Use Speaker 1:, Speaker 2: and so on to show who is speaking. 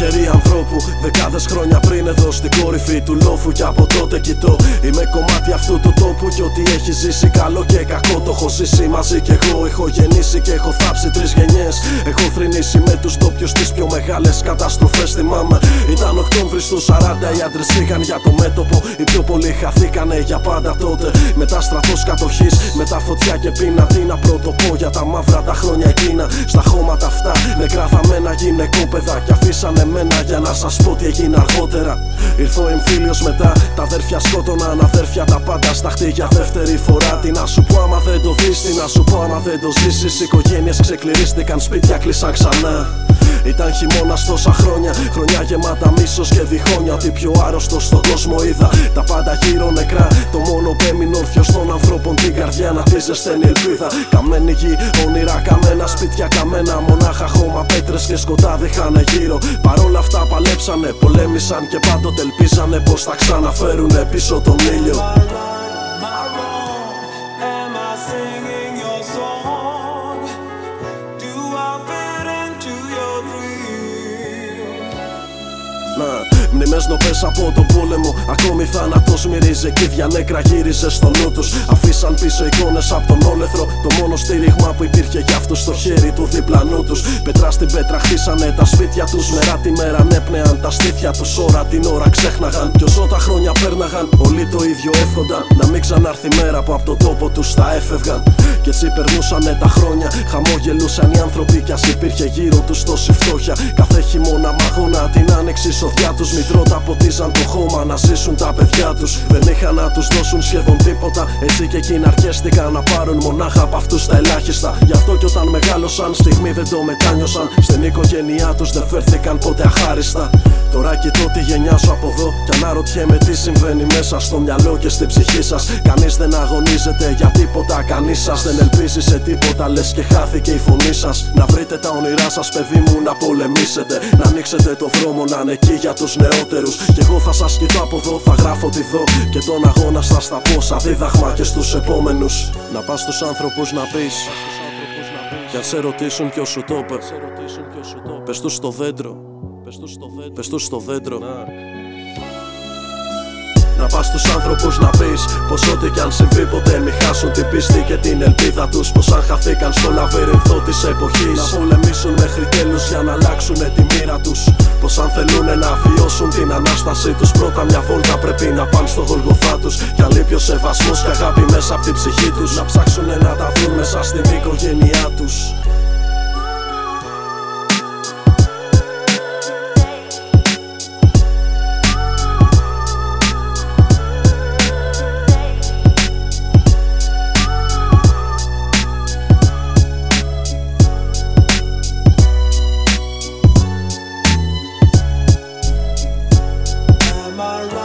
Speaker 1: χέρι ανθρώπου Δεκάδες χρόνια πριν εδώ στην κορυφή του λόφου. Και από τότε κοιτώ Είμαι κομμάτι αυτού του τόπου. Και ό,τι έχει ζήσει καλό και κακό Το έχω ζήσει μαζί κι εγώ. Έχω γεννήσει και έχω θάψει τρεις γενιές. Έχω θρυνήσει με τους ντόπιου τις πιο μεγάλες καταστροφές. Θυμάμαι ήταν Οκτώβρη του 40 Οι άντρες είχαν για το μέτωπο. Οι πιο πολλοί χαθήκανε για πάντα τότε. Μετά στρατός κατοχής Μετά φωτιά και πείνα. Τι να πρωτοπώ για τα μαύρα τα χρόνια εκείνα. Στα χώματα αυτά νεκρά θαμμένα γυναικόπαιδα Κι αφήσανε μένα για να σας πω τι έγινε αργότερα Ήρθω εμφύλιος μετά Τα αδέρφια σκότωναν αδέρφια τα πάντα στα χτίγια δεύτερη φορά Τι να σου πω άμα δεν το δεις Τι να σου πω άμα δεν το ζήσεις Οικογένειες ξεκληρίστηκαν σπίτια κλείσαν ξανά ήταν χειμώνας τόσα χρόνια. Χρονιά γεμάτα μίσος και διχόνια. Ότι πιο άρρωστο στον κόσμο είδα. Τα πάντα γύρω νεκρά. Το μόνο που έμεινε όρθιος των ανθρώπων την καρδιά να τη ζεσταίνει ελπίδα. Καμένη γη, όνειρα καμένα, σπίτια καμένα. Μονάχα χώμα, πέτρε και σκοτάδι χάνε γύρω. Παρόλα αυτά παλέψανε, πολέμησαν και πάντοτε ελπίζανε πως θα ξαναφέρουν πίσω τον ήλιο. Μνημές νοπές από τον πόλεμο. Ακόμη θάνατος μυρίζει και δια νέκρα γύριζε στο νου τους. Αφήσαν πίσω εικόνες από τον όλεθρο. Το μόνο στήριγμα που υπήρχε για αυτούς στο χέρι του διπλανού τους. Πετρά στην πέτρα χτίσανε τα σπίτια τους. Μερά τη μέρα νέπνεαν τα στήθια τους. Ώρα την ώρα ξέχναγαν. Κι όσο τα χρόνια πέρναγαν, όλοι το ίδιο εύχονταν. Να μην ξανάρθει μέρα που από το τόπο τους τα έφευγαν. Κι έτσι περνούσανε τα χρόνια. Χαμόγελούσαν οι άνθρωποι κι ας υπήρχε γύρω τους τόση φτώχεια. Κάθε χειμώνα μαγώνα την άνοιξη σοδιά τους μητρώτα ποτίζαν το χώμα να ζήσουν τα παιδιά τους. Δεν είχαν να τους δώσουν σχεδόν τίποτα. Έτσι και εκείνοι αρκέστηκαν να πάρουν μονάχα από αυτούς τα ελάχιστα. Γι' αυτό και όταν μεγάλωσαν, στιγμή δεν το μετάνιωσαν. Στην οικογένειά τους δεν φέρθηκαν ποτέ αχάριστα. Τώρα κοιτώ τη γενιά σου από εδώ και αναρωτιέμαι τι συμβαίνει μέσα στο μυαλό και στην ψυχή σας. Κανείς δεν αγωνίζεται για τίποτα, κανείς σας δεν ελπίζεις σε τίποτα. Λες και χάθηκε η φωνή σας. Να βρείτε τα όνειρά σας, παιδί μου, να πολεμήσετε. Να ανοίξετε το δρόμο να είναι εκεί για τους νεότερους. Και εγώ θα σας κοιτώ από εδώ, θα γράφω τη δω. Και τον αγώνα σας θα πω σαν δίδαγμα και στους επόμενους. Να πας στους άνθρωπους να πεις. Κι αν σε ρωτήσουν ποιος σου το είπε, πες τους στο δέντρο. Πες τους στο δέντρο. Να πας στους άνθρωπου να πεις πως ό,τι κι αν συμβεί ποτέ μη χάσουν την πίστη και την ελπίδα τους. Πως αν χαθήκαν στο λαβύρινθο της εποχής να πολεμήσουν μέχρι τέλους για να αλλάξουν τη μοίρα τους. Πως αν θέλουν να βιώσουν την ανάστασή τους, πρώτα μια βόλτα πρέπει να πάνε στο γολγοθά τους. Για λείπει ο σεβασμός και αγάπη μέσα από την ψυχή τους. Να ψάξουν να τα βρουν μέσα στην οικογένειά τους. am right?